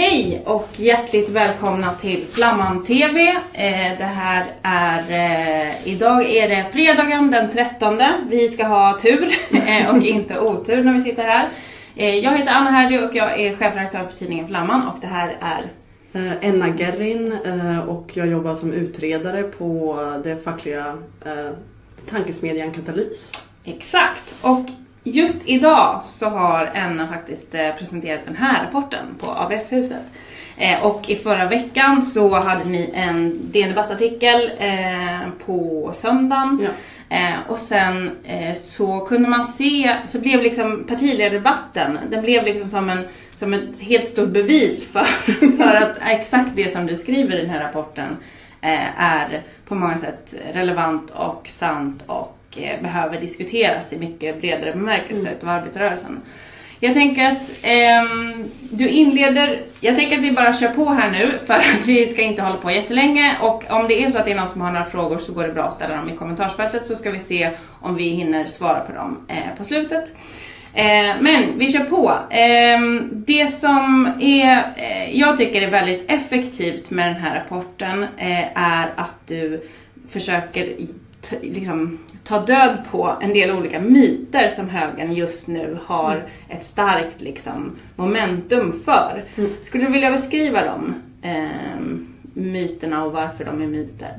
Hej och hjärtligt välkomna till Flamman TV. Eh, det här är, eh, idag är det fredagen den 13. Vi ska ha tur eh, och inte otur när vi sitter här. Jag heter Anna Herdy och jag är chefredaktör för tidningen Flamman och det här är Enna Gerrin och jag jobbar som utredare på det fackliga tankesmedjan Katalys. Exakt. Och just idag så har Enna faktiskt eh, presenterat den här rapporten på ABF-huset. Eh, och i förra veckan så hade ni en DN Debattartikel eh, på söndagen. Ja. Och sen så kunde man se, så blev liksom partiledardebatten, den blev liksom som en som ett helt stort bevis för, för att exakt det som du skriver i den här rapporten är på många sätt relevant och sant och behöver diskuteras i mycket bredare bemärkelse Mm. utav arbetarrörelsen. Jag tänker att ehm, du inleder, jag tänker att vi bara kör på här nu för att vi ska inte hålla på jättelänge och om det är så att det är någon som har några frågor så går det bra att ställa dem i kommentarsfältet så ska vi se om vi hinner svara på dem eh, på slutet. Eh, men vi kör på. Eh, det som är, eh, jag tycker är väldigt effektivt med den här rapporten eh, är att du försöker liksom, ta död på en del olika myter som högern just nu har ett starkt liksom, momentum för. Mm. Skulle du vilja beskriva de eh, myterna och varför de är myter?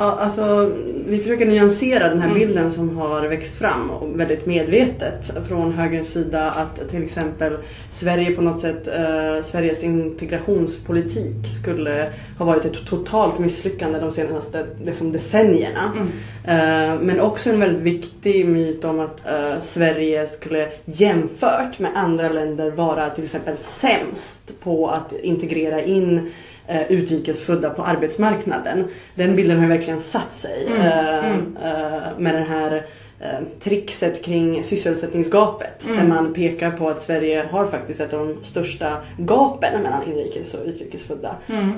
Ja, alltså, vi försöker nyansera den här Mm. bilden som har växt fram och väldigt medvetet från högerns sida att till exempel Sverige på något sätt, eh, Sveriges integrationspolitik skulle ha varit ett totalt misslyckande de senaste liksom, decennierna. Mm. Eh, men också en väldigt viktig myt om att eh, Sverige skulle jämfört med andra länder vara till exempel sämst på att integrera in eh, utrikesfödda på arbetsmarknaden. Den bilden har ju verkligen satt sig Mm, eh, mm. eh, med det här trixet kring sysselsättningsgapet. Mm. Där man pekar på att Sverige har faktiskt ett av de största gapen mellan inrikes och utrikesfödda. Mm.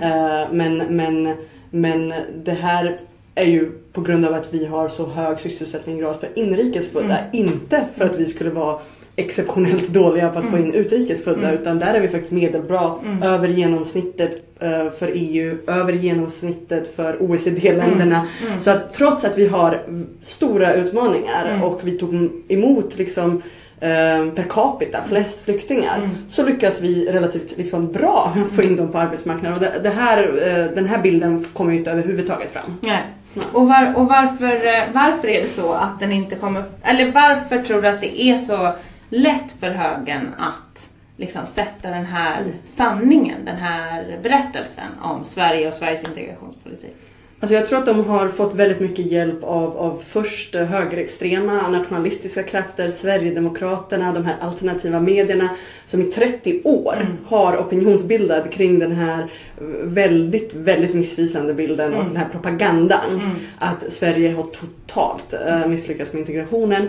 Men, men, men det här är ju på grund av att vi har så hög sysselsättningsgrad för inrikesfödda. Mm. Inte för att vi skulle vara exceptionellt dåliga på att få in utrikesfödda Mm. utan där är vi faktiskt medelbra Mm. över genomsnittet eh, för EU, över genomsnittet för OECD-länderna. Mm. Så att trots att vi har stora utmaningar Mm. och vi tog emot liksom eh, per capita flest flyktingar Mm. så lyckas vi relativt liksom bra med att få in dem på arbetsmarknaden. Och det, det här, eh, den här bilden kommer ju inte överhuvudtaget fram. Nej. Nej. Och, var, och varför, varför är det så att den inte kommer... Eller varför tror du att det är så lätt för högern att liksom sätta den här sanningen, den här berättelsen om Sverige och Sveriges integrationspolitik? Alltså jag tror att de har fått väldigt mycket hjälp av, av först eh, högerextrema nationalistiska krafter, Sverigedemokraterna, de här alternativa medierna som i 30 år Mm. har opinionsbildat kring den här eh, väldigt, väldigt missvisande bilden och Mm. den här propagandan. Mm. Att Sverige har totalt eh, misslyckats med integrationen.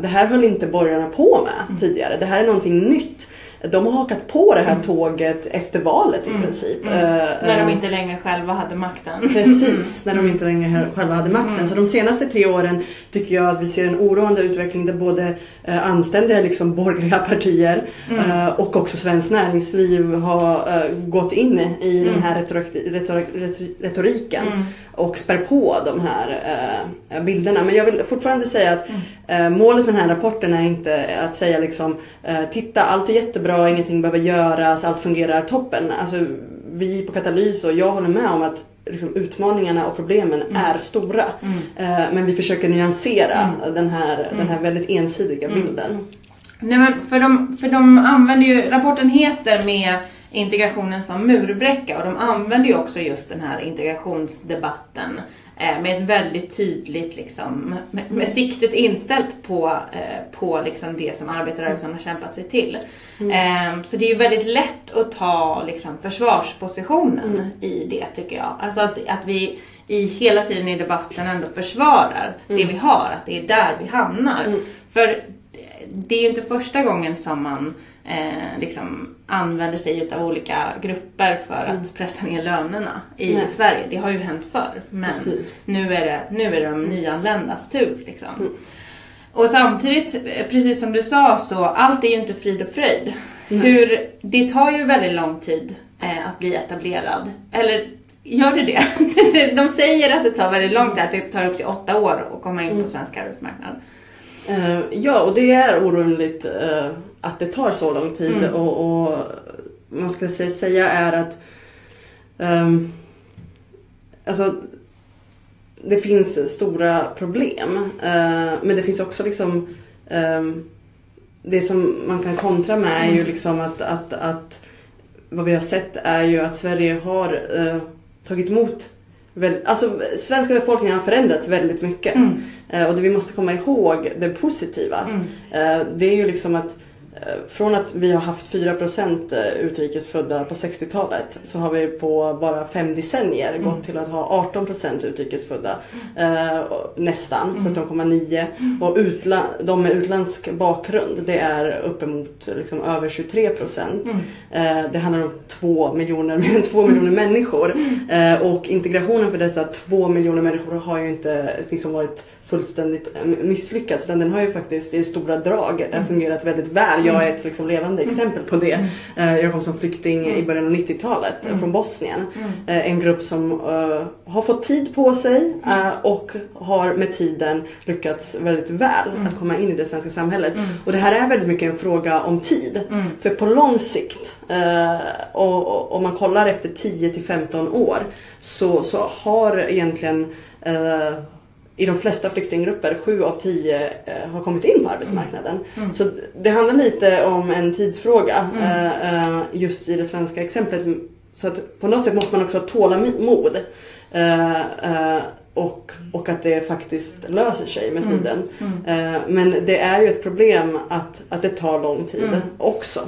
Det här höll inte borgarna på med Mm. tidigare. Det här är någonting nytt. De har hakat på det här tåget efter valet i Mm. princip. Mm. Eh, När de eh, inte längre själva hade makten. Precis, när de inte längre själva hade makten. Mm. Så de senaste tre åren tycker jag att vi ser en oroande utveckling där både eh, anständiga liksom, borgerliga partier Mm. och också svenskt näringsliv har gått in i Mm. den här retorik, retorik, retorik, retoriken Mm. Och spär på de här eh, bilderna. Men jag vill fortfarande säga att Mm. eh, målet med den här rapporten är inte att säga liksom eh, titta allt är jättebra, ingenting behöver göras, allt fungerar toppen. Alltså, vi på Katalys och jag håller med om att liksom, utmaningarna och problemen Mm. är stora. Mm. Eh, men vi försöker nyansera den, här, Mm. den här väldigt ensidiga Mm. bilden. Nej, men för, de, för de använder ju, rapporten heter med integrationen som murbräcka och de använder ju också just den här integrationsdebatten eh, med ett väldigt tydligt liksom, med, med siktet inställt på, eh, på liksom det som arbetarrörelsen har kämpat sig till. Eh, så det är ju väldigt lätt att ta liksom, försvarspositionen Mm. i det tycker jag. Alltså att, att vi i hela tiden i debatten ändå försvarar det Mm. vi har, att det är där vi hamnar. Mm. För det är ju inte första gången som man eh, liksom använder sig utav olika grupper för att Mm. pressa ner lönerna i Nej. Sverige. Det har ju hänt förr. Men Precis. nu är, det, nu är det de nyanländas tur. Liksom. Mm. Och samtidigt, eh, precis som du sa, så allt är ju inte frid och fröjd. Hur, det tar ju väldigt lång tid eh, att bli etablerad. Eller gör det det? De säger att det tar väldigt lång tid, att det tar upp till åtta år att komma in på svensk arbetsmarknad. Eh, ja, och det är oroligt eh, att det tar så lång tid. Mm. Och, och man ska sä- säga är att ehm, alltså, det finns stora problem. eh, men det finns också liksom ehm, det som man kan kontra med är ju liksom att, att, att vad vi har sett är ju att Sverige har eh, tagit emot väl, alltså svenska befolkningen har förändrats väldigt mycket. Mm. Eh, och det vi måste komma ihåg det positiva. Mm. Eh, det är ju liksom att från att vi har haft 4% utrikesfödda på 60-talet så har vi på bara fem decennier Mm. gått till att ha 18% utrikesfödda. Eh, och nästan, Mm. 17,9. Och utla- de med utländsk bakgrund det är uppemot liksom över 23%. Mm. Eh, det handlar om två miljoner, mer än två miljoner människor. Eh, och integrationen för dessa två miljoner människor har ju inte liksom varit fullständigt eh, misslyckad. Utan den har ju faktiskt i stora drag eh, fungerat väldigt väl. Jag är ett liksom levande exempel på det. Eh, jag kom som flykting i början av 90-talet eh, från Bosnien. En grupp som har fått tid på sig och har med tiden lyckats väldigt väl att komma in i det svenska samhället. Och det här är väldigt mycket en fråga om tid. För på lång sikt, och, om man kollar efter 10 till 15 år, så, så har egentligen i de flesta flyktinggrupper, 7 av 10 eh, har kommit in på arbetsmarknaden. Så det handlar lite om en tidsfråga eh, eh, just i det svenska exemplet. Så att på något sätt måste man också ha tålamod. Och, och att det faktiskt löser sig med tiden. Eh, men det är ju ett problem att, att det tar lång tid också.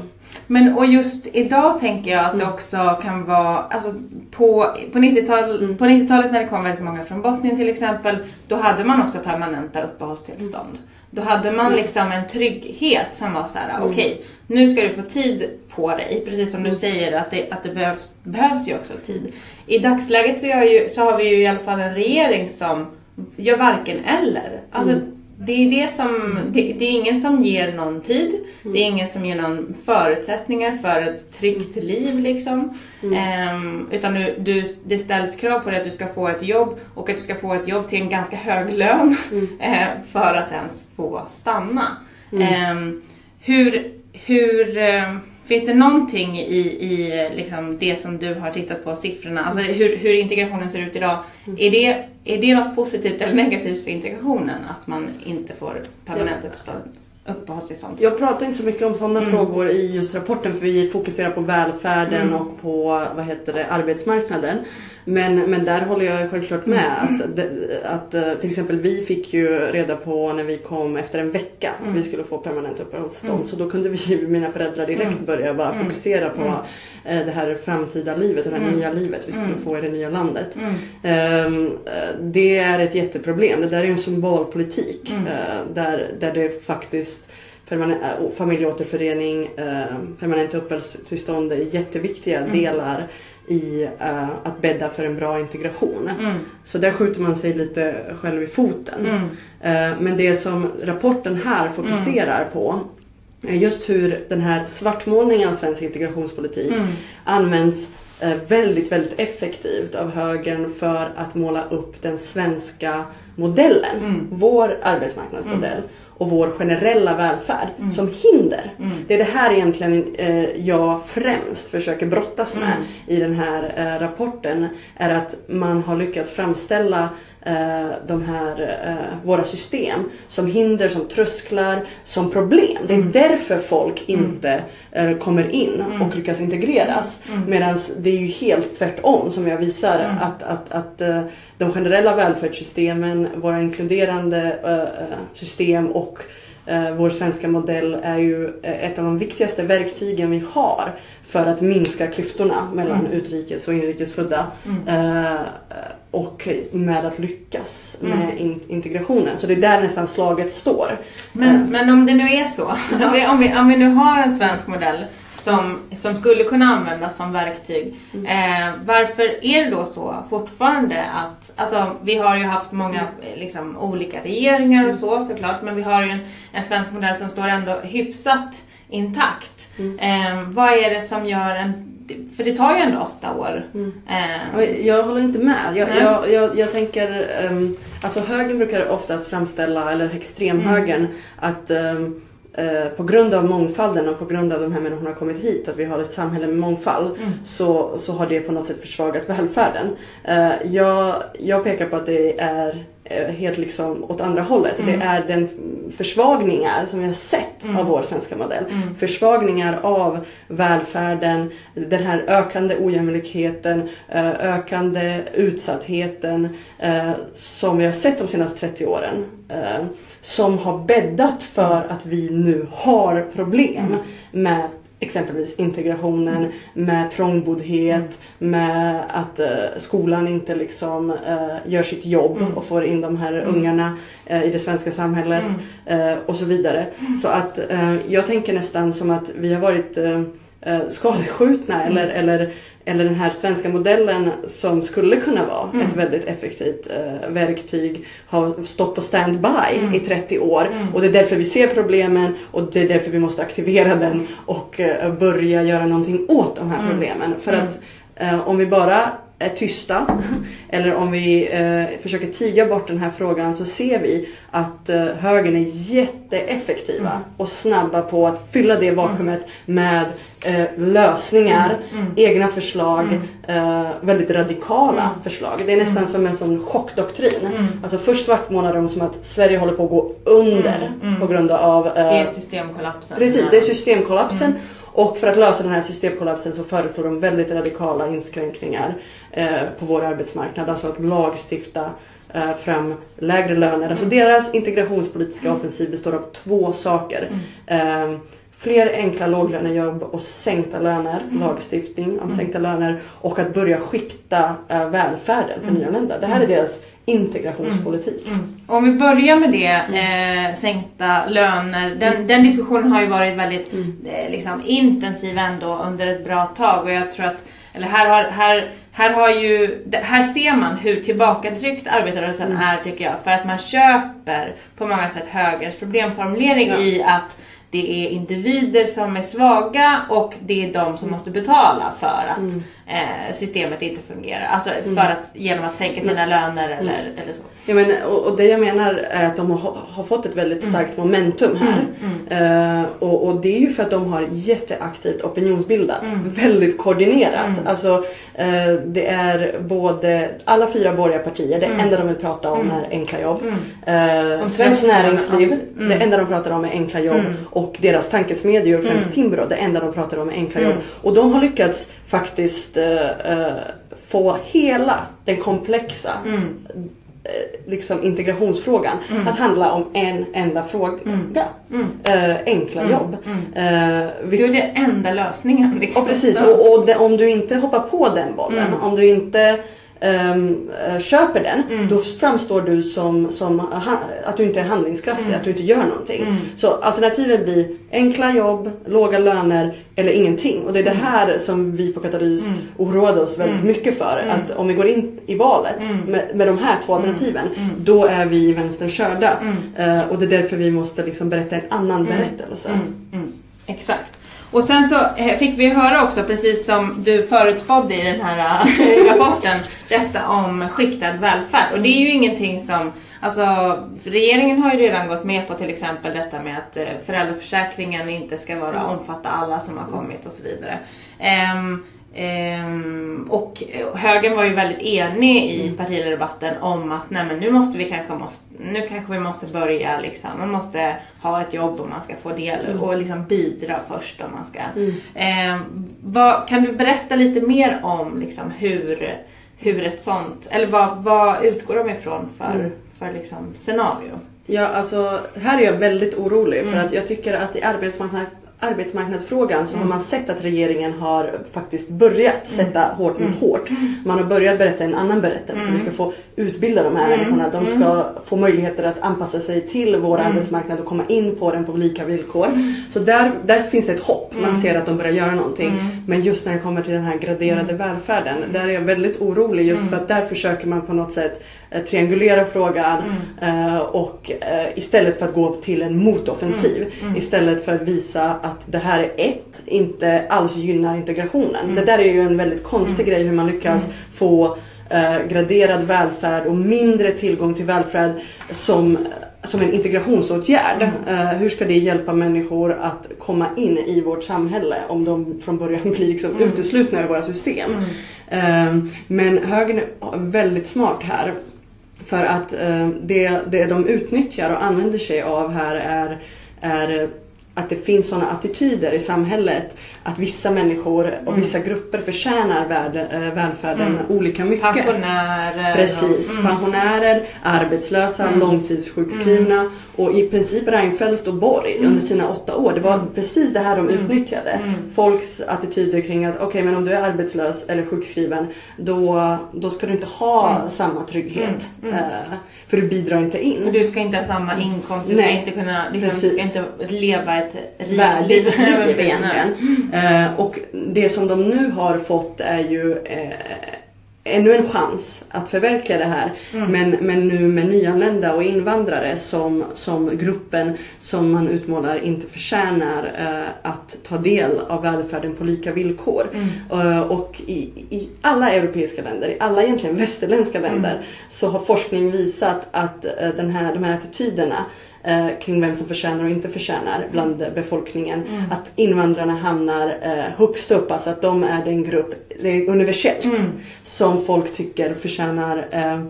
Men och just idag tänker jag att det också kan vara, alltså på, på 90-tal, på 90-talet när det kom väldigt många från Bosnien till exempel, då hade man också permanenta uppehållstillstånd. Då hade man liksom en trygghet som var så här: okej, nu ska du få tid på dig. Precis som du säger att det, att det behövs, behövs ju också tid. I dagsläget så, ju, så har vi ju i alla fall en regering som gör varken eller. Alltså, det är det som, det, det är ingen som ger någon tid. Det är ingen som ger någon förutsättningar för ett tryggt liv liksom. Ehm, utan du, du, det ställs krav på dig att du ska få ett jobb och att du ska få ett jobb till en ganska hög lön eh, för att ens få stanna. Ehm, hur, hur, eh, finns det någonting i, i liksom det som du har tittat på, siffrorna, alltså hur, hur integrationen ser ut idag. Är, det, är det något positivt eller negativt för integrationen att man inte får permanent uppehållstillstånd? uppehållstillstånd? Jag pratar inte så mycket om sådana frågor i just rapporten för vi fokuserar på välfärden Mm. och på vad heter det, arbetsmarknaden. Men, men där håller jag självklart med. Att, det- att eh, till exempel vi fick ju reda på när vi kom efter en vecka att vi skulle få permanent uppehållstillstånd. Så då kunde vi, mina föräldrar direkt börja bara fokusera på eh, det här framtida livet och det här nya livet vi skulle få i det nya landet. Ehm, eh, det är ett jätteproblem. Det där är ju en symbolpolitik där, där det faktiskt familjeåterförening, permanent uppehållstillstånd är jätteviktiga delar i eh, att bädda för en bra integration. Mm. Så där skjuter man sig lite själv i foten. Mm. Eh, men det som rapporten här fokuserar på är just hur den här svartmålningen av svensk integrationspolitik Mm. används eh, väldigt, väldigt effektivt av högern för att måla upp den svenska modellen, Mm. vår arbetsmarknadsmodell och vår generella välfärd Mm. som hinder. Det är det här egentligen eh, jag främst försöker brottas med Mm. i den här eh, rapporten. Är att man har lyckats framställa de här, eh, våra system som hinder, som trösklar, som problem. Det är Mm. därför folk inte eh, kommer in och lyckas integreras. Mm. Medan det är ju helt tvärtom som jag visar att, att, att eh, de generella välfärdssystemen, våra inkluderande eh, eh, system och eh, vår svenska modell är ju eh, ett av de viktigaste verktygen vi har för att minska klyftorna mellan Mm. utrikes och inrikesfödda. Mm. Och med att lyckas Mm. med in, integrationen. Så det är där nästan slaget står. Men, Eh, men om det nu är så, om vi, om, vi, om vi nu har en svensk modell som, som skulle kunna användas som verktyg. Mm. Eh, varför är det då så fortfarande att, alltså vi har ju haft många eh, liksom, olika regeringar och så såklart, men vi har ju en, en svensk modell som står ändå hyfsat intakt. Mm. Eh, vad är det som gör en, för det tar ju ändå åtta år. Mm. Ja, Jag håller inte med. Jag, Nej. jag, jag, jag tänker, um, alltså högern brukar oftast framställa, eller extremhögern, att um, eh, på grund av mångfalden och på grund av de här människorna har kommit hit, att vi har ett samhälle med mångfald, Mm. så, så har det på något sätt försvagat välfärden. Eh, jag, jag pekar på att det är helt liksom åt andra hållet. Mm. Det är den försvagningar som vi har sett Mm. av vår svenska modell. Mm. Försvagningar av välfärden, den här ökande ojämlikheten, eh, ökande utsattheten eh, som vi har sett de senaste 30 åren. eh, Som har bäddat för att vi nu har problem Mm. med exempelvis integrationen, med trångboddhet, med att eh, skolan inte liksom eh, gör sitt jobb Mm. och får in de här Mm. ungarna eh, i det svenska samhället Mm. och så vidare. Så att jag tänker nästan som att vi har varit skadeskjutna eller, eller, eller den här svenska modellen som skulle kunna vara Mm. ett väldigt effektivt eh, verktyg har stått på standby Mm. i 30 år Mm. och det är därför vi ser problemen och det är därför vi måste aktivera den och eh, börja göra någonting åt de här Mm. problemen. För Mm. att eh, om vi bara är tysta eller om vi eh, försöker tiga bort den här frågan så ser vi att eh, högern är jätteeffektiva Mm. och snabba på att fylla det vakuumet med eh, lösningar, Mm. Mm. egna förslag, Mm. eh, väldigt radikala Mm. förslag. Det är nästan Mm. som en sån chockdoktrin. Mm. Alltså först svartmålar de som att Sverige håller på att gå under Mm. Mm. på grund av eh, Det är systemkollapsen. Precis, det är systemkollapsen. Mm. Och för att lösa den här systemkollapsen så föreslår de väldigt radikala inskränkningar eh, på vår arbetsmarknad. Alltså att lagstifta eh, fram lägre löner. Alltså Mm. deras integrationspolitiska offensiv består av två saker. Mm. Eh, fler enkla låglönejobb och sänkta löner, Mm. lagstiftning om Mm. sänkta löner och att börja skikta välfärden för Mm. nyanlända. Det här är Mm. deras integrationspolitik. Mm. Om vi börjar med det, eh, sänkta löner. Den, den diskussionen har ju varit väldigt Mm. eh, liksom, intensiv ändå under ett bra tag och jag tror att, eller här har, här, här har ju, här ser man hur tillbakatryckt arbetarrörelsen Mm. är tycker jag. För att man köper på många sätt högerns problemformulering Ja. i att det är individer som är svaga och det är de som måste betala för att Mm. Eh, systemet inte fungerar. Alltså Mm. för att, genom att sänka sina löner eller, eller så. Ja, men, och, och det jag menar är att de har, har fått ett väldigt starkt momentum här. Mm. Eh, och, och det är ju för att de har jätteaktivt opinionsbildat. Mm. Väldigt koordinerat. Mm. Alltså, eh, det är både alla fyra borgerliga partier, det Mm. enda de vill prata om Mm. är enkla jobb. Mm. Eh, Svenskt näringsliv, mm. det enda de pratar om är enkla jobb. Mm. Och deras tankesmedjor, främst Mm. Timbro, det enda de pratar om är enkla Mm. jobb. Och de har lyckats faktiskt eh, eh, få hela den komplexa Mm. eh, liksom integrationsfrågan Mm. att handla om en enda fråga. Mm. Eh, enkla Mm. jobb. Eh, vi- Det är den enda lösningen. Liksom. och precis, och, och det, om du inte hoppar på den bollen, om du inte eh, köper den, Mm. då framstår du som, som att du inte är handlingskraftig, Mm. att du inte gör någonting. Mm. Så alternativet blir enkla jobb, låga löner eller ingenting. Och det är det här som vi på Katalys Mm. oroade oss väldigt Mm. mycket för. Mm. Att om vi går in i valet Mm. med, med de här två alternativen, Mm. då är vi i vänstern körda. Mm. Eh, och det är därför vi måste liksom berätta en annan Mm. berättelse. Mm. Mm. Exakt. Och sen så eh, fick vi höra också, precis som du förutspådde i den här eh, rapporten, detta om skiktad välfärd. Och det är ju ingenting som, alltså regeringen har ju redan gått med på till exempel detta med att eh, föräldraförsäkringen inte ska vara Mm. omfatta alla som har kommit och så vidare. Ehm, ehm, och högern var ju väldigt enig i Mm. partiledardebatten om att nej men nu måste vi kanske, måste, nu kanske vi måste börja liksom, man måste ha ett jobb om man ska få del Mm. och liksom bidra först om man ska. Mm. Ehm, vad, kan du berätta lite mer om liksom hur, hur ett sånt, eller vad, vad utgår de ifrån för, Mm. för liksom scenario? Ja, alltså här är jag väldigt orolig för Mm. att jag tycker att i arbetsmarknads arbetsmarknadsfrågan så har man sett att regeringen har faktiskt börjat sätta hårt mot hårt. Man har börjat berätta en annan berättelse. Vi ska få utbilda de här människorna. De ska få möjligheter att anpassa sig till vår arbetsmarknad och komma in på den på lika villkor. Så där, där finns det ett hopp. Man ser att de börjar göra någonting. Men just när det kommer till den här graderade välfärden. Där är jag väldigt orolig just för att där försöker man på något sätt triangulera frågan eh, och eh, istället för att gå till en motoffensiv. Istället för att visa att det här är ett, inte alls gynnar integrationen. Det där är ju en väldigt konstig grej hur man lyckas få eh, graderad välfärd och mindre tillgång till välfärd som, som en integrationsåtgärd. Eh, hur ska det hjälpa människor att komma in i vårt samhälle om de från början blir liksom uteslutna ur våra system? Eh, men högern är väldigt smart här. För att eh, det, det de utnyttjar och använder sig av här är, är att det finns sådana attityder i samhället att vissa människor och vissa grupper förtjänar värde, eh, välfärden olika mycket. Pensionärer. Precis. mm. Pensionärer, arbetslösa, långtidssjukskrivna och i princip Reinfeldt och Borg Mm. under sina åtta år. Det var precis det här de utnyttjade. Folks attityder kring att okej men om du är arbetslös eller sjukskriven då, då ska du inte ha Mm. samma trygghet. Eh, för du bidrar inte in. Du ska inte ha samma inkomst, du ska Nej, inte kunna liksom, du ska inte leva ett rikt liv egentligen. Eh, och det som de nu har fått är ju eh, ännu en chans att förverkliga det här. Men, men nu med nyanlända och invandrare som, som gruppen som man utmålar inte förtjänar eh, att ta del av välfärden på lika villkor. Eh, och i, i alla europeiska länder, i alla egentligen västerländska länder så har forskning visat att eh, den här, de här attityderna eh, kring vem som förtjänar och inte förtjänar bland befolkningen. Att invandrarna hamnar eh, högst upp, alltså att de är den grupp, det är universellt, som folk tycker förtjänar eh,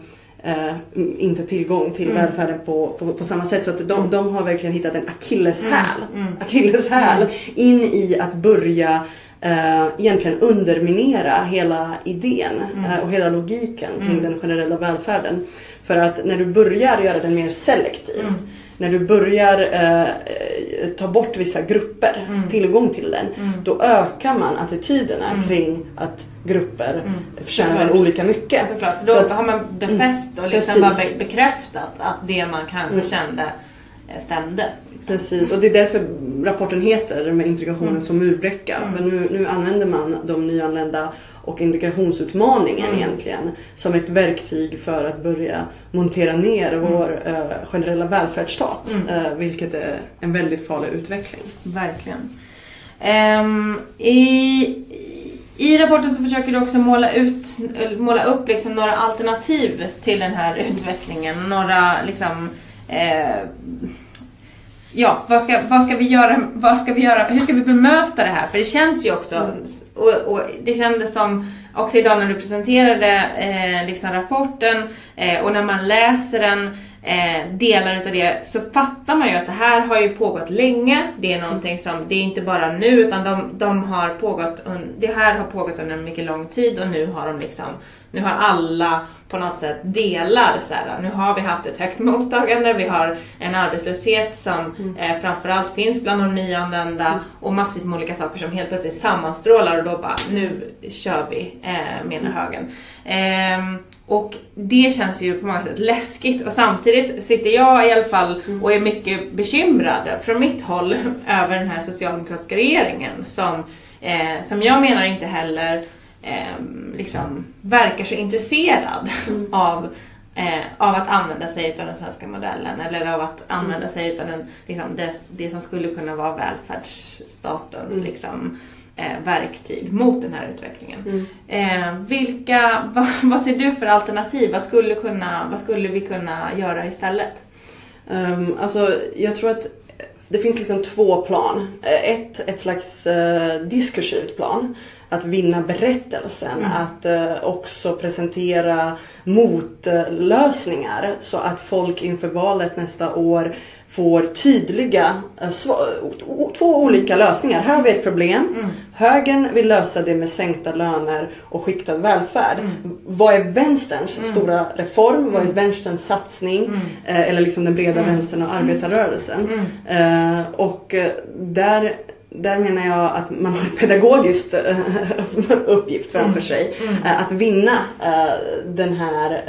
eh, inte tillgång till välfärden på, på, på samma sätt. Så att de, de har verkligen hittat en akilleshäl, akilleshäl in i att börja eh, egentligen underminera hela idén eh, och hela logiken kring den generella välfärden. För att när du börjar göra den mer selektiv, när du börjar eh, ta bort vissa gruppers tillgång till den, då ökar man attityderna kring att grupper förtjänar den olika mycket. Såklart, för Så då att- har man befäst och liksom bekräftat att det man kanske kände eh, stämde. Precis, och det är därför rapporten heter med integrationen som murbräcka. Men nu, nu använder man de nyanlända och integrationsutmaningen egentligen som ett verktyg för att börja montera ner vår eh, generella välfärdsstat. Eh, vilket är en väldigt farlig utveckling. Verkligen. Ehm, i, I rapporten så försöker du också måla, ut, måla upp liksom några alternativ till den här utvecklingen. Några liksom... Eh, ja, vad ska, vad ska vi göra? Vad ska vi göra? Hur ska vi bemöta det här? För det känns ju också... Och, och det kändes som också idag när du presenterade eh, liksom rapporten eh, och när man läser den eh, delar utav det så fattar man ju att det här har ju pågått länge. Det är någonting som, det är inte bara nu utan de, de har pågått, un, det här har pågått under en mycket lång tid och nu har de liksom, nu har alla på något sätt delar så här, nu har vi haft ett högt mottagande, vi har en arbetslöshet som eh, framförallt finns bland de nyanlända och massvis med olika saker som helt plötsligt sammanstrålar och då bara, nu kör vi, eh, menar högen. Ehm, och det känns ju på många sätt läskigt. Och samtidigt sitter jag i alla fall och är mycket bekymrad från mitt håll över den här socialdemokratiska regeringen som, eh, som jag menar inte heller eh, liksom verkar så intresserad av, eh, av att använda sig av den svenska modellen eller av att använda sig av den, liksom, det, det som skulle kunna vara välfärdsstatens liksom, eh, verktyg mot den här utvecklingen. Eh, vilka, vad, vad ser du för alternativ? Vad skulle, kunna, vad skulle vi kunna göra istället? Um, alltså, jag tror att det finns liksom två plan. Eh, Ett, ett slags eh, diskursivt plan. Att vinna berättelsen. Att eh, också presentera motlösningar. Så att folk inför valet nästa år får tydliga, eh, två olika lösningar. Här har vi ett problem. Högern vill lösa det med sänkta löner och skiktad välfärd. Vad är vänsterns stora reform? Vad är vänsterns satsning? Eh, eller liksom den breda vänstern och arbetarrörelsen. Eh, och eh, där där menar jag att man har en pedagogisk eh, uppgift framför Mm. sig. Eh, Att vinna eh, den här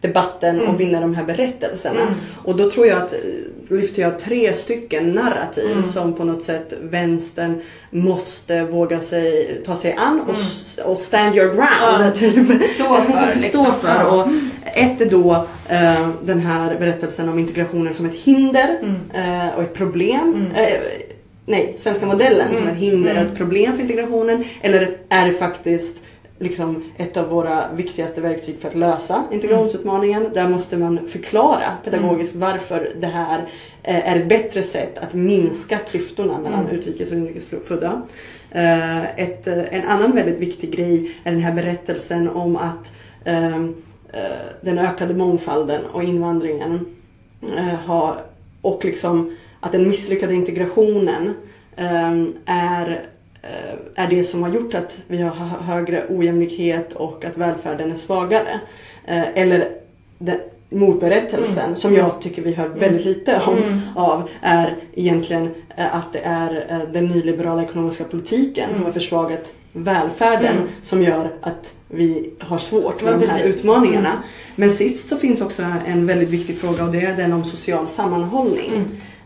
debatten Mm. och vinna de här berättelserna. Och då tror jag att, lyfter jag tre stycken narrativ Mm. som på något sätt vänstern måste våga sig, ta sig an och, och stand your ground. Mm. Ja, typ. stå för, liksom. Stå för. Och ett är då den här berättelsen om integrationen som ett hinder Mm. och ett problem. Nej, svenska modellen som Mm. ett hinder Mm. och ett problem för integrationen. Eller är det faktiskt liksom ett av våra viktigaste verktyg för att lösa integrationsutmaningen. Där måste man förklara pedagogiskt Mm. varför det här eh, är ett bättre sätt att minska klyftorna mellan Mm. utrikes och inrikesfödda. Eh, Ett, eh, en annan väldigt viktig grej är den här berättelsen om att ehm, eh, den ökade mångfalden och invandringen har, och liksom att den misslyckade integrationen ehm, är, eh, är det som har gjort att vi har hö- högre ojämlikhet och att välfärden är svagare. Eh, Eller den, motberättelsen som jag tycker vi hör väldigt lite om Mm. av är egentligen eh, att det är den nyliberala ekonomiska politiken som har försvagat välfärden Mm. som gör att vi har svårt med Ja, de här precis. utmaningarna. Men sist så finns också en väldigt viktig fråga och det är den om social sammanhållning.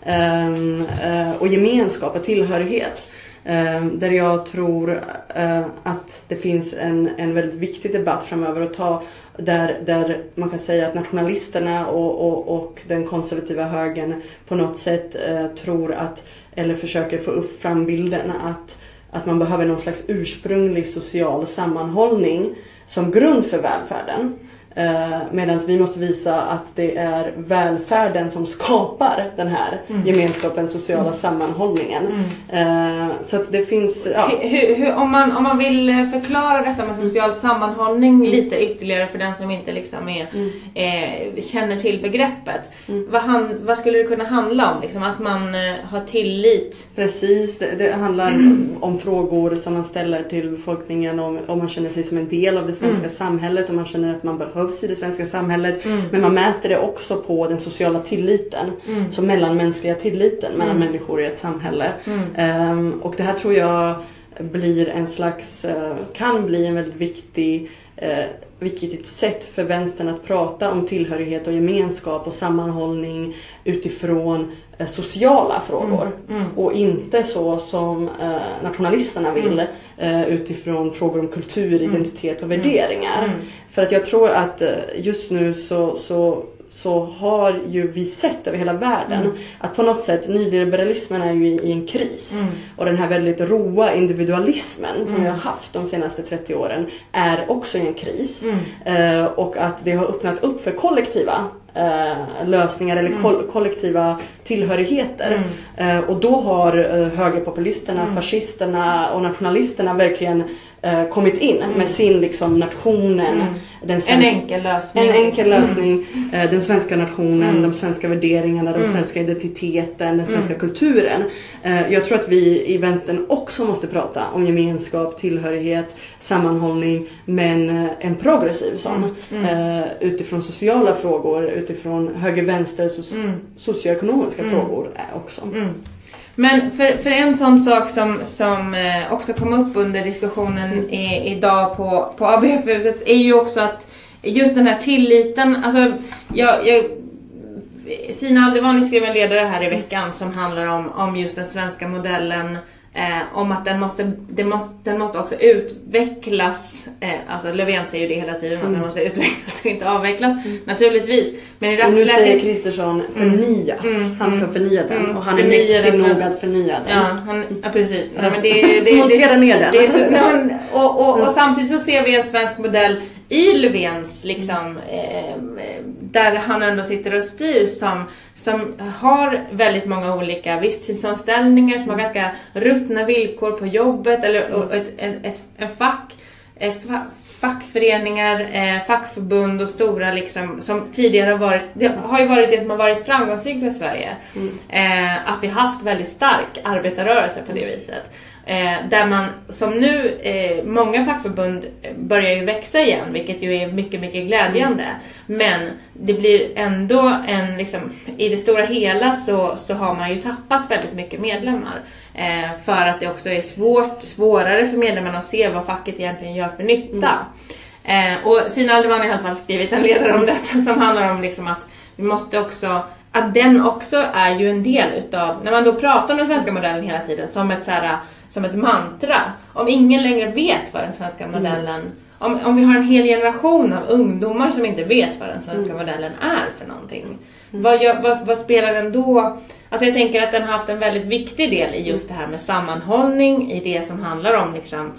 Ehm, eh, och gemenskap och tillhörighet. Ehm, där jag tror eh, att det finns en, en väldigt viktig debatt framöver att ta där, där man kan säga att nationalisterna och, och, och den konservativa högern på något sätt eh, tror att, eller försöker få upp fram bilden att, att man behöver någon slags ursprunglig social sammanhållning som grund för välfärden. Eh, Medan vi måste visa att det är välfärden som skapar den här Mm. gemenskapen, sociala sammanhållningen. Eh, så att det finns, ja. Hur, hur, om, man, om man vill eh, förklara detta med social sammanhållning lite ytterligare för den som inte liksom är, eh, känner till begreppet. Vad, han, vad skulle det kunna handla om? Liksom att man har tillit? Precis, det, det handlar om, frågor som man ställer till befolkningen om, om man känner sig som en del av det svenska samhället, om man känner att man behövs i det svenska samhället. Men man mäter det också på den sociala tilliten, så mellanmänskliga tilliten mellan människor i ett samhälle. Ehm, och det här tror jag blir en slags, eh, kan bli en väldigt viktig eh, viktigt sätt för vänstern att prata om tillhörighet och gemenskap och sammanhållning utifrån sociala frågor. Och inte så som eh, nationalisterna vill eh, utifrån frågor om kultur, identitet och värderingar. För att jag tror att eh, just nu så, så så har ju vi sett över hela världen att på något sätt nyliberalismen är ju i, i en kris. Och den här väldigt roa individualismen som vi har haft de senaste 30 åren är också i en kris. Eh, och att det har öppnat upp för kollektiva eh, lösningar eller koll- kollektiva tillhörigheter. Eh, och då har eh, högerpopulisterna, fascisterna och nationalisterna verkligen eh, kommit in med sin liksom nationen. Den En enkel lösning. en enkel lösning. Eh, Den svenska nationen, Mm. de svenska värderingarna, den svenska identiteten, den svenska kulturen. Eh, Jag tror att vi i vänstern också måste prata om gemenskap, tillhörighet, sammanhållning. Men eh, en progressiv sån. Mm. Eh, Utifrån sociala frågor, utifrån höger-vänster, soci- socioekonomiska frågor eh, också. Men för, för en sån sak som, som eh, också kom upp under diskussionen i, idag på, på ABF-huset är ju också att just den här tilliten, alltså jag, jag Sina Aldevani skrev en ledare här i veckan som handlar om, om just den svenska modellen Eh, om att den måste, det måste, den måste också utvecklas. Eh, alltså Löfven säger ju det hela tiden, att den måste utvecklas och inte avvecklas. Naturligtvis. Men i Och nu säger dagsläget... Kristersson förnyas. Mm. Han ska Mm. förnya den Mm. och han är mäktig den nog att förnya den. Ja, han, ja precis. Nej, men det, det, det, Montera ner den. Så, och samtidigt så ser vi en svensk modell i Löfvens, liksom, eh, där han ändå sitter och styr, som, som har väldigt många olika visstidsanställningar, som har ganska ruttna villkor på jobbet, eller och ett, ett, ett, en fack, fackföreningar, eh, fackförbund och stora liksom, som tidigare har varit, det har ju varit det som har varit framgångsrikt för Sverige. Eh, att vi har haft väldigt stark arbetarrörelse på det viset. Eh, där man, som nu, eh, många fackförbund börjar ju växa igen, vilket ju är mycket, mycket glädjande. Men det blir ändå en, liksom, i det stora hela så, så har man ju tappat väldigt mycket medlemmar. Eh, för att det också är svårt, svårare för medlemmarna att se vad facket egentligen gör för nytta. Mm. Eh, och Sina Aldevan har i alla fall skrivit en ledare om detta som handlar om liksom att vi måste också att den också är ju en del utav, när man då pratar om den svenska modellen hela tiden som ett, så här, som ett mantra. Om ingen längre vet vad den svenska mm. modellen, mm. om, om vi har en hel generation av ungdomar som inte vet vad den svenska mm. modellen är för någonting. Mm. Vad, gör, vad, vad, spelar den då? Alltså jag tänker att den har haft en väldigt viktig del i just det här med sammanhållning, i det som handlar om liksom mm.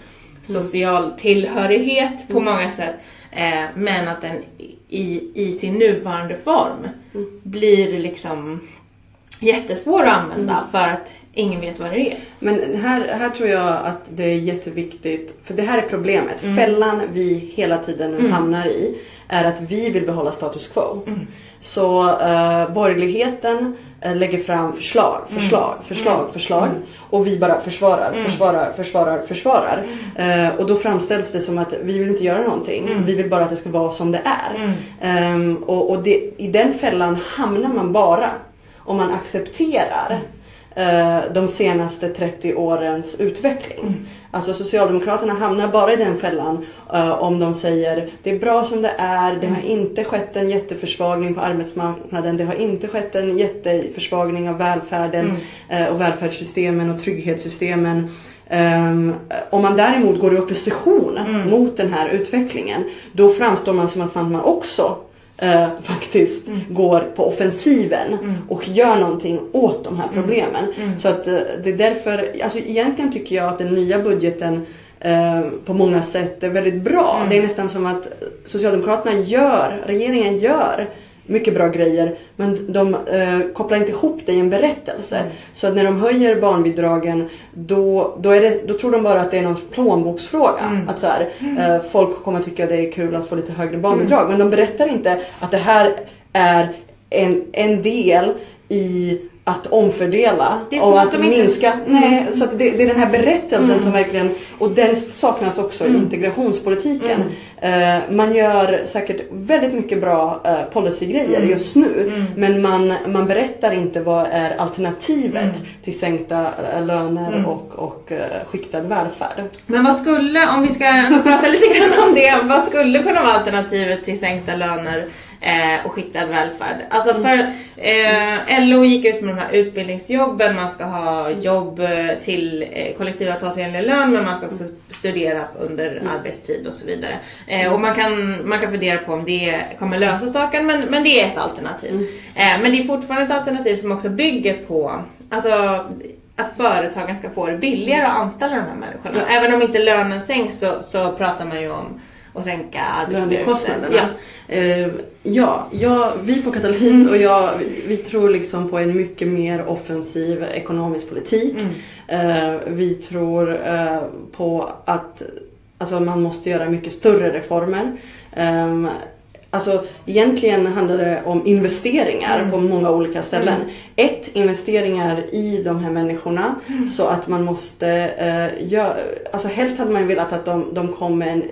social tillhörighet på mm. många sätt. Eh, men att den i, i sin nuvarande form mm. blir liksom jättesvår att använda mm. för att ingen vet vad det är. Men här, här tror jag att det är jätteviktigt, för det här är problemet. Mm. Fällan vi hela tiden mm. hamnar i är att vi vill behålla status quo. Mm. Så uh, borgerligheten uh, lägger fram förslag, mm. förslag, mm. förslag, mm. förslag och vi bara försvarar, mm. försvarar, försvarar, försvarar. Uh, och då framställs det som att vi vill inte göra någonting. Mm. Vi vill bara att det ska vara som det är. Um, och, och det, i den fällan hamnar man bara om man accepterar de senaste 30 årens utveckling. Alltså Socialdemokraterna hamnar bara i den fällan uh, om de säger det är bra som det är, det har inte skett en jätteförsvagning på arbetsmarknaden, det har inte skett en jätteförsvagning av välfärden mm. uh, och välfärdssystemen och trygghetssystemen. Um, om man däremot går i opposition mm. mot den här utvecklingen då framstår man som att man också eh, faktiskt mm. går på offensiven mm. och gör någonting åt de här mm. problemen. Mm. Så att eh, det är därför, alltså egentligen tycker jag att den nya budgeten eh, på många sätt är väldigt bra. Mm. Det är nästan som att Socialdemokraterna gör, regeringen gör mycket bra grejer men de eh, kopplar inte ihop det i en berättelse. Mm. Så att när de höjer barnbidragen då, då, är det, då tror de bara att det är någon plånboksfråga. Mm. Att så här, mm. eh, folk kommer tycka det är kul att få lite högre barnbidrag. Mm. Men de berättar inte att det här är en, en del i att omfördela och att, att minska. Inte... Nej, mm. så att det, det, är den här berättelsen mm. som verkligen, och den saknas också mm. i integrationspolitiken. Mm. Uh, man gör säkert väldigt mycket bra uh, policygrejer mm. just nu mm. men man, man berättar inte vad är alternativet till sänkta uh, löner och, och uh, skiktad välfärd. Men vad skulle, om vi ska prata lite grann om det, vad skulle kunna vara alternativet till sänkta löner? Eh, och skiktad välfärd. Alltså mm. för eh, LO gick ut med de här utbildningsjobben, man ska ha jobb eh, till eh, kollektivavtalsenlig lön men man ska också studera under mm. arbetstid och så vidare. Eh, och man kan, man kan fundera på om det kommer lösa saken men, men det är ett alternativ. Mm. Eh, men det är fortfarande ett alternativ som också bygger på alltså, att företagen ska få det billigare att anställa de här människorna. Även om inte lönen sänks så, så pratar man ju om och sänka arbetslönekostnaderna. Ja. Eh, ja, ja, vi på Katalys mm. och jag, vi, vi, tror liksom på en mycket mer offensiv ekonomisk politik. Mm. Eh, vi tror eh, på att alltså, man måste göra mycket större reformer. Um, Alltså egentligen handlar det om investeringar mm. på många olika ställen. Mm. Ett, investeringar i de här människorna mm. så att man måste uh, göra, alltså helst hade man velat att de, de kom med en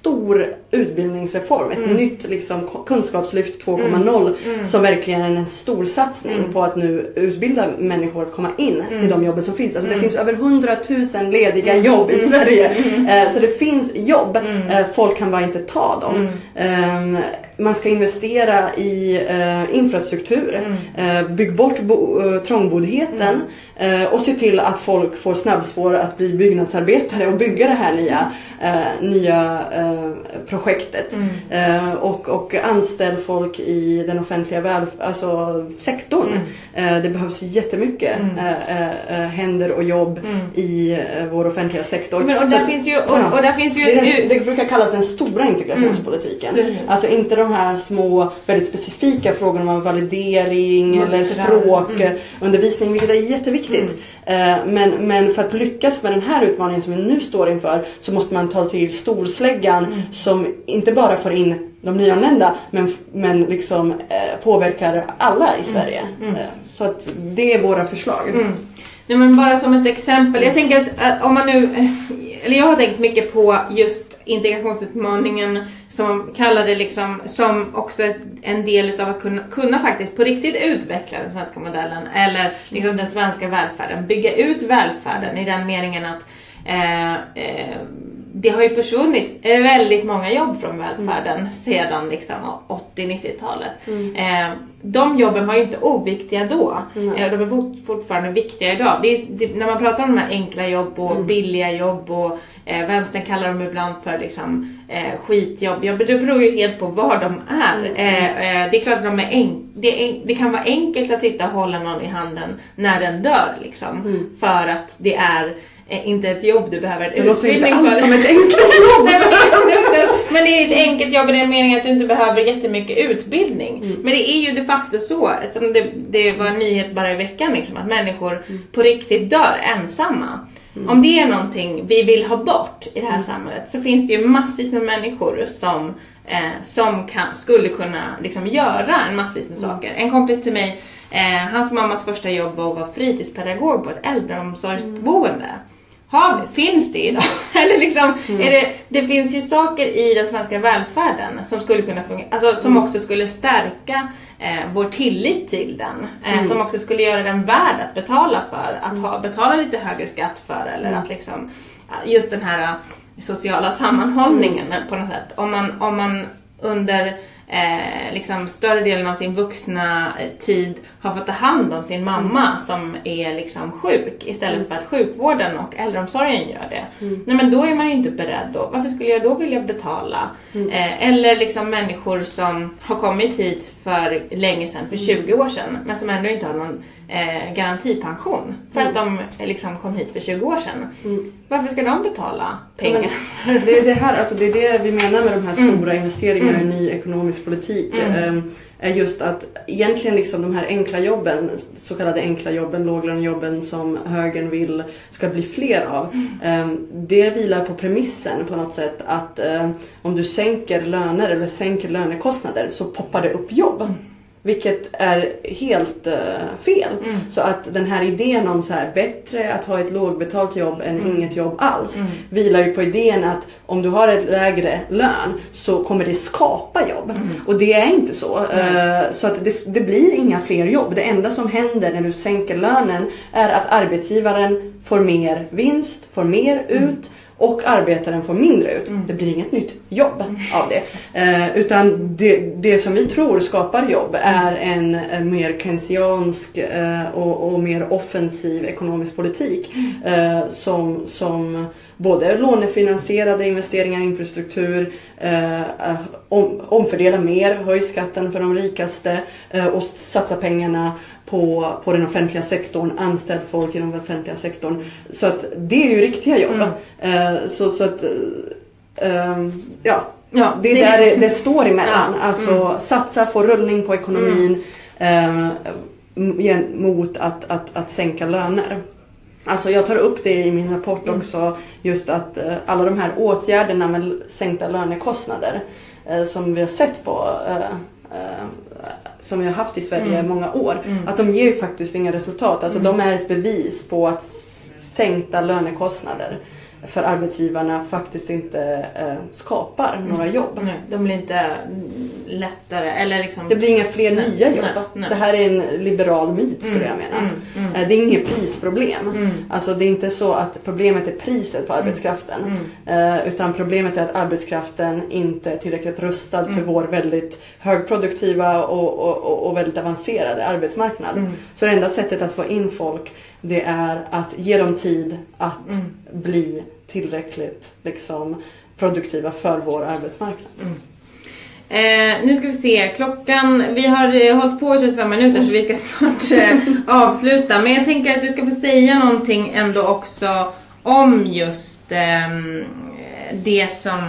stor utbildningsreform. Ett mm. nytt liksom, kunskapslyft 2.0 mm. mm. som verkligen är en stor satsning mm. på att nu utbilda människor att komma in till mm. de jobben som finns. Alltså det finns över 100 000 lediga jobb i Sverige. Eh, så det finns jobb. Eh, folk kan bara inte ta dem. Eh, man ska investera i eh, infrastruktur. Mm. bygg bort bo, trångboddheten. Mm. och se till att folk får snabbspår att bli byggnadsarbetare och bygga det här nya, nya projektet. Mm. och, och anställ folk i den offentliga väl, alltså sektorn. Mm. det behövs jättemycket mm. händer och jobb mm. i vår offentliga sektor. Men, och, där att, finns ju, och, och, där finns ju... Det, det, brukar kallas den stora integrationspolitiken. Alltså inte de här små väldigt specifika frågorna om validering eller språkundervisning, mm. vilket är jätteviktigt. Mm. Men, men för att lyckas med den här utmaningen som vi nu står inför så måste man ta till storsläggan mm. som inte bara får in de nyanlända men, men liksom eh, påverkar alla i mm. Sverige. Mm. Så att det är våra förslag. Mm. Nej men bara som ett exempel. Jag tänker att, om man nu, eh, eller jag har tänkt mycket på just integrationsutmaningen som kallar det liksom som också en del av att kunna, kunna faktiskt på riktigt utveckla den svenska modellen eller liksom den svenska välfärden. Bygga ut välfärden i den meningen att eh, eh, det har ju försvunnit väldigt många jobb från välfärden mm. sedan liksom 80-90-talet. Mm. Eh, de jobben var ju inte oviktiga då. Mm. Eh, de är fort, fortfarande viktiga idag. Det är, det, när man pratar om de här enkla jobb och mm. billiga jobb och eh, vänstern kallar dem ibland för liksom, eh, skitjobb. Ja, det beror ju helt på var de är. Mm. Eh, eh, det är klart att de är enk det, är, det, kan vara enkelt att sitta och hålla någon i handen när den dör liksom. Mm. För att det är inte ett jobb du behöver en utbildning för. Det låter inte alls som ett enkelt jobb. men det är ett enkelt jobb i den meningen att du inte behöver jättemycket utbildning. Mm. Men det är ju de facto så, som det, det var en nyhet bara i veckan, liksom, att människor mm. på riktigt dör ensamma. Mm. Om det är någonting vi vill ha bort i det här mm. samhället så finns det ju massvis med människor som, eh, som kan, skulle kunna liksom, göra en massvis med mm. saker. En kompis till mig, eh, hans mammas första jobb var att vara fritidspedagog på ett äldreomsorgsboende. Mm. Har finns det idag? Eller liksom, mm. är det, det finns ju saker i den svenska välfärden som skulle kunna fungera, alltså som mm. också skulle stärka eh, vår tillit till den. Eh, mm. Som också skulle göra den värd att betala för, att ha, betala lite högre skatt för eller mm. att liksom, just den här sociala sammanhållningen mm. på något sätt. Om man, om man under eh, liksom större delen av sin vuxna tid har fått ta hand om sin mamma mm. som är liksom sjuk istället mm. för att sjukvården och äldreomsorgen gör det. Mm. Nej men då är man ju inte beredd då. Varför skulle jag då vilja betala? Mm. Eh, eller liksom människor som har kommit hit för länge sedan, för 20 mm. år sedan, men som ändå inte har någon eh, garantipension för att mm. de liksom kom hit för 20 år sedan. Varför ska de betala pengar? Men det är det här, alltså det är det vi menar med de här stora investeringarna i ny ekonomisk politik mm. är just att egentligen liksom de här enkla jobben, så kallade enkla jobben, låglönejobben som högern vill ska bli fler av. Mm. Ehm, det vilar på premissen på något sätt att ehm, om du sänker löner eller sänker lönekostnader så poppar det upp jobb. Vilket är helt uh, fel. Mm. Så att den här idén om så här bättre att ha ett lågbetalt jobb än mm. inget jobb alls mm. vilar ju på idén att om du har ett lägre lön så kommer det skapa jobb. Mm. Och det är inte så. Uh, så att det, det, blir inga fler jobb. Det enda som händer när du sänker lönen är att arbetsgivaren får mer vinst, får mer mm. ut och arbetaren får mindre ut. Mm. Det blir inget nytt jobb mm. av det. Eh, utan det, det som vi tror skapar jobb mm. är en, en mer keynesiansk eh, och, och, mer offensiv ekonomisk politik mm. eh, som, som både lånefinansierade investeringar i infrastruktur, eh, om, omfördela mer, höj skatten för de rikaste eh, och satsa pengarna på, på den offentliga sektorn, anställd folk i den offentliga sektorn. Så att det är ju riktiga jobb. Mm. Uh, så, så att, uh, ja. ja. Det är där det, det står emellan. Ja. Alltså mm. satsa, få rullning på ekonomin mm. uh, mot att, att, att sänka löner. Alltså jag tar upp det i min rapport mm. också, just att alla de här åtgärderna med sänkta lönekostnader som vi har sett på som vi har haft i Sverige mm. många år. Mm. Att de ger ju faktiskt inga resultat. Alltså mm. de är ett bevis på att sänkta lönekostnader för arbetsgivarna faktiskt inte eh, skapar mm. några jobb. Nej, de blir inte lättare eller liksom... Det blir inga fler nej, nya jobb. Nej, nej. Det här är en liberal myt skulle mm, jag mena. Mm, mm. Eh, det är inget prisproblem. Mm. Alltså det är inte så att problemet är priset på mm. arbetskraften. Mm. Eh, utan problemet är att arbetskraften inte är tillräckligt rustad för vår väldigt högproduktiva och, och, och väldigt avancerade arbetsmarknad. Så det enda sättet att få in folk det är att ge dem tid att mm. bli tillräckligt liksom, produktiva för vår arbetsmarknad. Mm. Eh, nu ska vi se, klockan, vi har eh, hållit på i 35 minuter så vi ska snart eh, avsluta. Men jag tänker att du ska få säga någonting ändå också om just ehm, det som...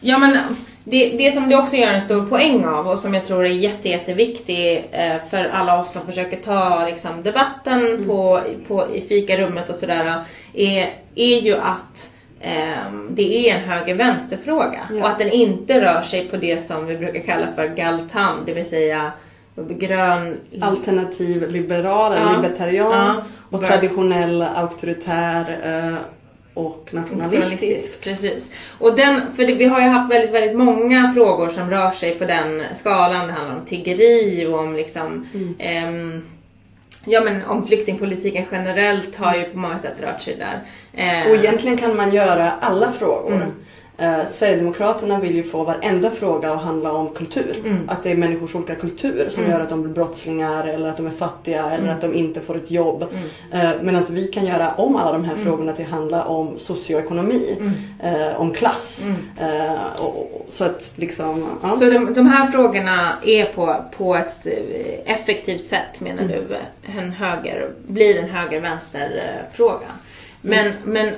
Ja men det, det som du också gör en stor poäng av och som jag tror är jätte, jätteviktig eh, för alla oss som försöker ta liksom, debatten mm. på, på, i fikarummet och sådär är, är ju att eh, det är en höger-vänster-fråga ja. och att den inte rör sig på det som vi brukar kalla för galtan, det vill säga grön... Alternativ liberal, Ja. libertarian Ja. och traditionell auktoritär eh, och nationalistisk. Precis. Och den, för det, vi har ju haft väldigt, väldigt många frågor som rör sig på den skalan. Det handlar om tiggeri och om liksom Mm. ehm, Ja men om flyktingpolitiken generellt har ju på många sätt rört sig där. Eh, Och egentligen kan man göra alla frågor. Mm. Eh, Sverigedemokraterna vill ju få varenda fråga att handla om kultur. Mm. Att det är människors olika kultur som Mm. gör att de blir brottslingar eller att de är fattiga eller Mm. att de inte får ett jobb. Mm. Eh, Medan vi kan göra om alla de här Mm. frågorna till att handla om socioekonomi, Mm. eh, om klass. Eh, och, och, så att liksom, ja. Så de, de här frågorna är på, på ett eh, effektivt sätt menar du en höger, blir en höger-vänster-fråga. Men, men eh,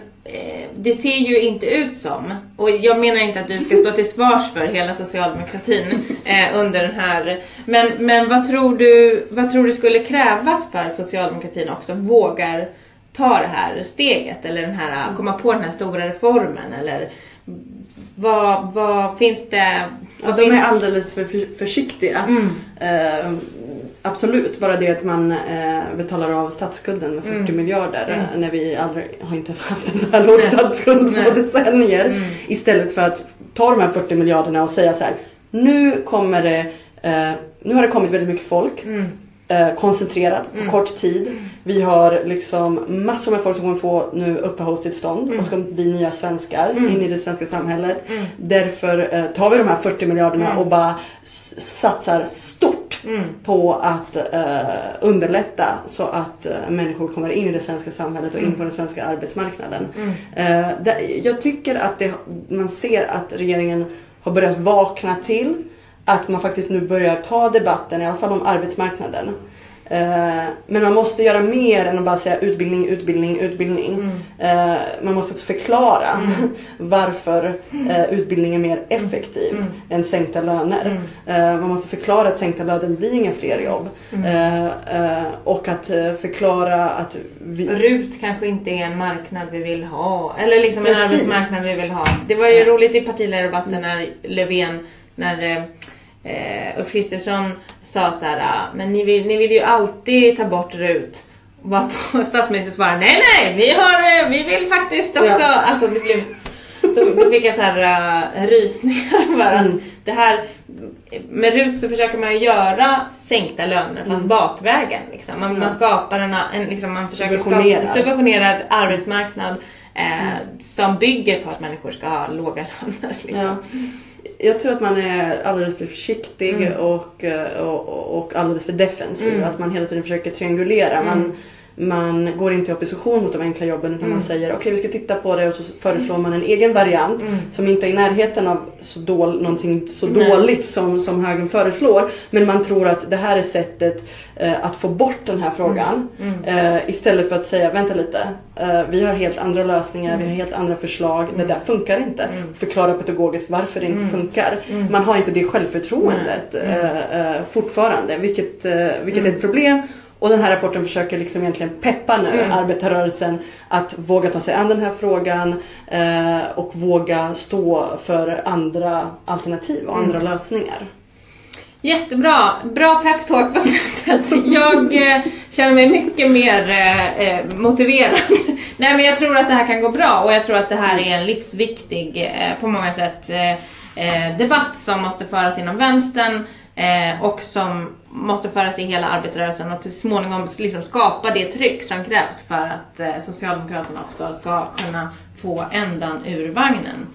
det ser ju inte ut som, och jag menar inte att du ska stå till svars för hela socialdemokratin eh, under den här, men, men vad, tror du, vad tror du skulle krävas för att socialdemokratin också vågar ta det här steget eller den här, komma på den här stora reformen eller vad, vad finns det? Ja, vad de finns är alldeles för för- försiktiga. Mm. Eh, absolut, bara det att man eh, betalar av statsskulden med 40 Mm. miljarder Mm. eh, när vi aldrig har inte haft en så här låg statsskuld på decennier. Mm. Istället för att ta de här 40 miljarderna och säga så här. Nu kommer det, eh, nu har det kommit väldigt mycket folk. Mm. Eh, koncentrerat på Mm. kort tid. Vi har liksom massor med folk som kommer få nu uppehållstillstånd Mm. och ska bli nya svenskar Mm. in i det svenska samhället. Mm. Därför eh, tar vi de här 40 miljarderna Mm. och bara satsar stort Mm. på att eh, underlätta så att eh, människor kommer in i det svenska samhället och in Mm. på den svenska arbetsmarknaden. Mm. Eh, det, jag tycker att det, man ser att regeringen har börjat vakna till. Att man faktiskt nu börjar ta debatten, i alla fall om arbetsmarknaden. Eh, men man måste göra mer än att bara säga utbildning, utbildning, utbildning. Mm. Eh, man måste också förklara Mm. varför eh, utbildning är mer effektivt Mm. än sänkta löner. Mm. Man måste förklara att sänkta löner blir inga fler jobb. Mm. Och att förklara att vi... RUT kanske inte är en marknad vi vill ha. Eller liksom en Precis. arbetsmarknad vi vill ha. Det var ju Ja. roligt i partiledardebatten när Löfven, när eh, Ulf Kristersson sa så här, "Ah, men ni vill, ni vill ju alltid ta bort RUT. Varpå statsministern svarade, nej nej, vi, har, eh, vi vill faktiskt också, Ja. alltså det blev då, fick jag så här uh, rysningar för att Mm. det här med RUT så försöker man ju göra sänkta löner fast Mm. bakvägen. Liksom. Man, Ja. man skapar en, en liksom, man försöker skapa Subventionerad. en subventionerad arbetsmarknad eh, Mm. som bygger på att människor ska ha låga löner. Liksom. Ja. Jag tror att man är alldeles för försiktig Mm. och, eh, och, och alldeles för defensiv. Mm. Att man hela tiden försöker triangulera. Man, Mm. Man går inte i opposition mot de enkla jobben utan Mm. man säger okej vi ska titta på det och så föreslår man en egen variant Mm. som inte är i närheten av så dål, någonting så Nej. dåligt som, som högern föreslår. Men man tror att det här är sättet eh, att få bort den här frågan. Mm. Eh, istället för att säga vänta lite, eh, vi har helt andra lösningar, Mm. vi har helt andra förslag. Det Mm. där funkar inte. Mm. Förklara pedagogiskt varför det inte Mm. funkar. Mm. Man har inte det självförtroendet eh, eh, fortfarande, vilket, eh, vilket Mm. är ett problem. Och den här rapporten försöker liksom egentligen peppa nu Mm. arbetarrörelsen att våga ta sig an den här frågan eh, och våga stå för andra alternativ och Mm. andra lösningar. Jättebra, bra peptalk på slutet. Jag eh, känner mig mycket mer eh, eh, motiverad. Nej men jag tror att det här kan gå bra och jag tror att det här är en livsviktig, eh, på många sätt, debatt som måste föras inom vänstern eh, och som måste föras i hela arbetarrörelsen och till småningom liksom skapa det tryck som krävs för att eh, Socialdemokraterna också ska kunna få ändan ur vagnen.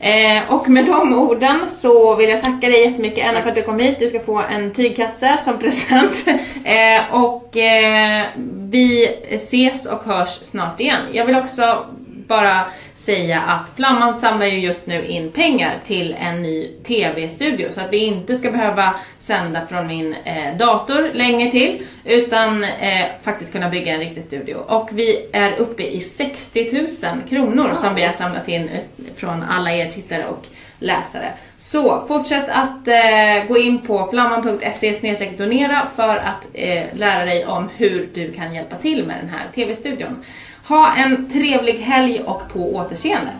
Eh, och med de orden så vill jag tacka dig jättemycket Anna för att du kom hit. Du ska få en tygkasse som present. Eh, och eh, vi ses och hörs snart igen. Jag vill också bara säga att Flamman samlar ju just nu in pengar till en ny TV-studio så att vi inte ska behöva sända från min eh, dator länge till utan eh, faktiskt kunna bygga en riktig studio. Och vi är uppe i 60 000 kronor som vi har samlat in från alla er tittare och läsare. Så fortsätt att eh, gå in på flamman.se donera för att eh, lära dig om hur du kan hjälpa till med den här TV-studion. Ha en trevlig helg och på återseende!